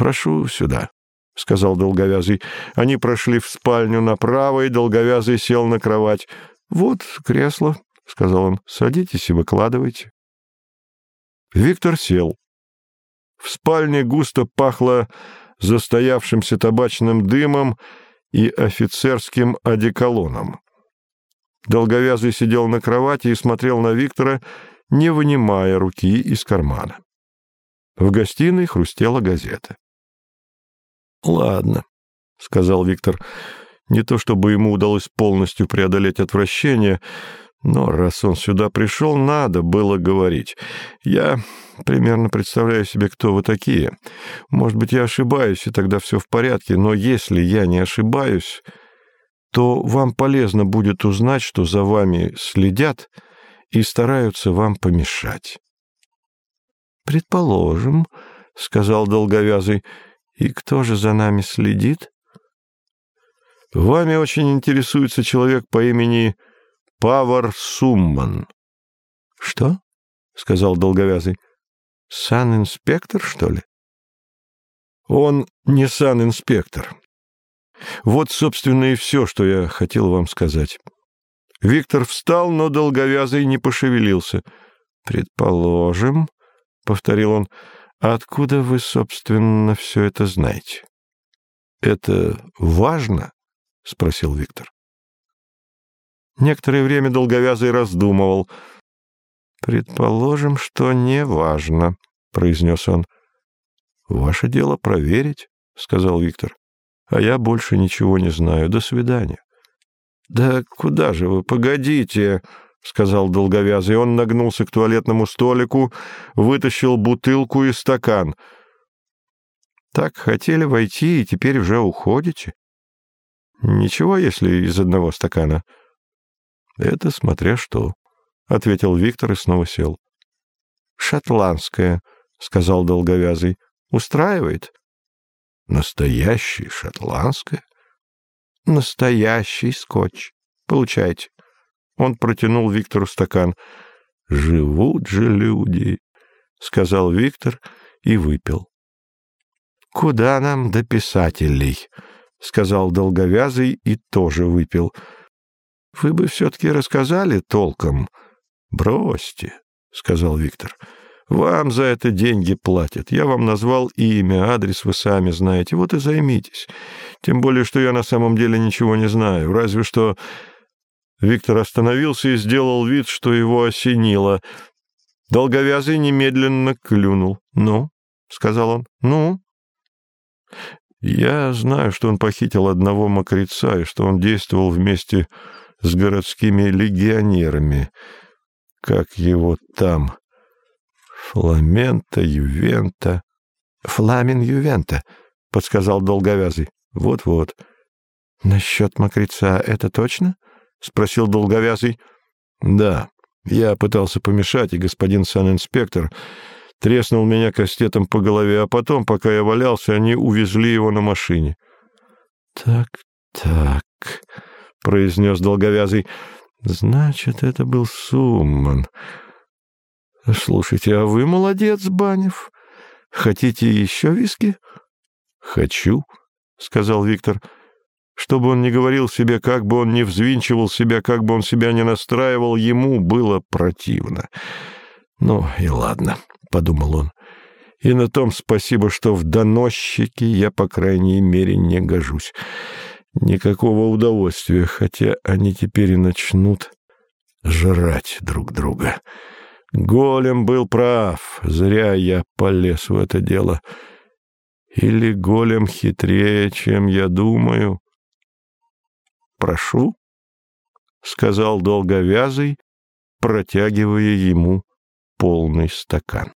«Прошу сюда», — сказал Долговязый. Они прошли в спальню направо, и Долговязый сел на кровать. «Вот кресло», — сказал он. «Садитесь и выкладывайте». Виктор сел. В спальне густо пахло застоявшимся табачным дымом и офицерским одеколоном. Долговязый сидел на кровати и смотрел на Виктора, не вынимая руки из кармана. В гостиной хрустела газета. «Ладно», — сказал Виктор, — «не то чтобы ему удалось полностью преодолеть отвращение, но раз он сюда пришел, надо было говорить. Я примерно представляю себе, кто вы такие. Может быть, я ошибаюсь, и тогда все в порядке, но если я не ошибаюсь, то вам полезно будет узнать, что за вами следят и стараются вам помешать». «Предположим», — сказал Долговязый, — и кто же за нами следит? Вами очень интересуется человек по имени Павар Сумман. Что? сказал долговязый. Сан-инспектор, что ли? Он не сан-инспектор. Вот, собственно, и все, что я хотел вам сказать. Виктор встал, но долговязый не пошевелился. «Предположим», — повторил он, — откуда вы, собственно, все это знаете? Это важно? спросил Виктор. Некоторое время долговязый раздумывал. Предположим, что не важно, произнес он. Ваше дело проверить, сказал Виктор. А я больше ничего не знаю. До свидания. Да куда же вы? Погодите, — сказал долговязый. Он нагнулся к туалетному столику, вытащил бутылку и стакан. — Так хотели войти, и теперь уже уходите? — Ничего, если из одного стакана. — Это смотря что, — ответил Виктор и снова сел. — Шотландская, — сказал долговязый. — Устраивает? — Настоящий шотландская? — Настоящий скотч. Получайте. Он протянул Виктору стакан. «Живут же люди», — сказал Виктор и выпил. «Куда нам до писателей?» — сказал долговязый и тоже выпил. «Вы бы все-таки рассказали толком». «Бросьте», — сказал Виктор. «Вам за это деньги платят. Я вам назвал имя, адрес вы сами знаете. Вот и займитесь. Тем более, что я на самом деле ничего не знаю. Разве что Виктор остановился и сделал вид, что его осенило. Долговязый немедленно клюнул. «Ну?» — сказал он. «Ну?» «Я знаю, что он похитил одного мокреца и что он действовал вместе с городскими легионерами. Как его там? Фламента, Ювента...» «Фламин Ювента», — подсказал Долговязый. «Вот-вот». «Насчет мокреца это точно?» — спросил Долговязый. — Да. Я пытался помешать, и господин сан-инспектор треснул меня кастетом по голове, а потом, пока я валялся, они увезли его на машине. — Так, так, — произнес Долговязый. — Значит, это был Сумман. — Слушайте, а вы молодец, Банев. Хотите еще виски? — Хочу, — сказал Виктор. — что бы он ни говорил себе, как бы он ни взвинчивал себя, как бы он себя ни настраивал, ему было противно. «Ну и ладно», — подумал он, — «и на том спасибо, что в доносчике я, по крайней мере, не гожусь. Никакого удовольствия, хотя они теперь и начнут жрать друг друга». Голем был прав, зря я полез в это дело. Или голем хитрее, чем я думаю?» Прошу», — сказал долговязый, протягивая ему полный стакан.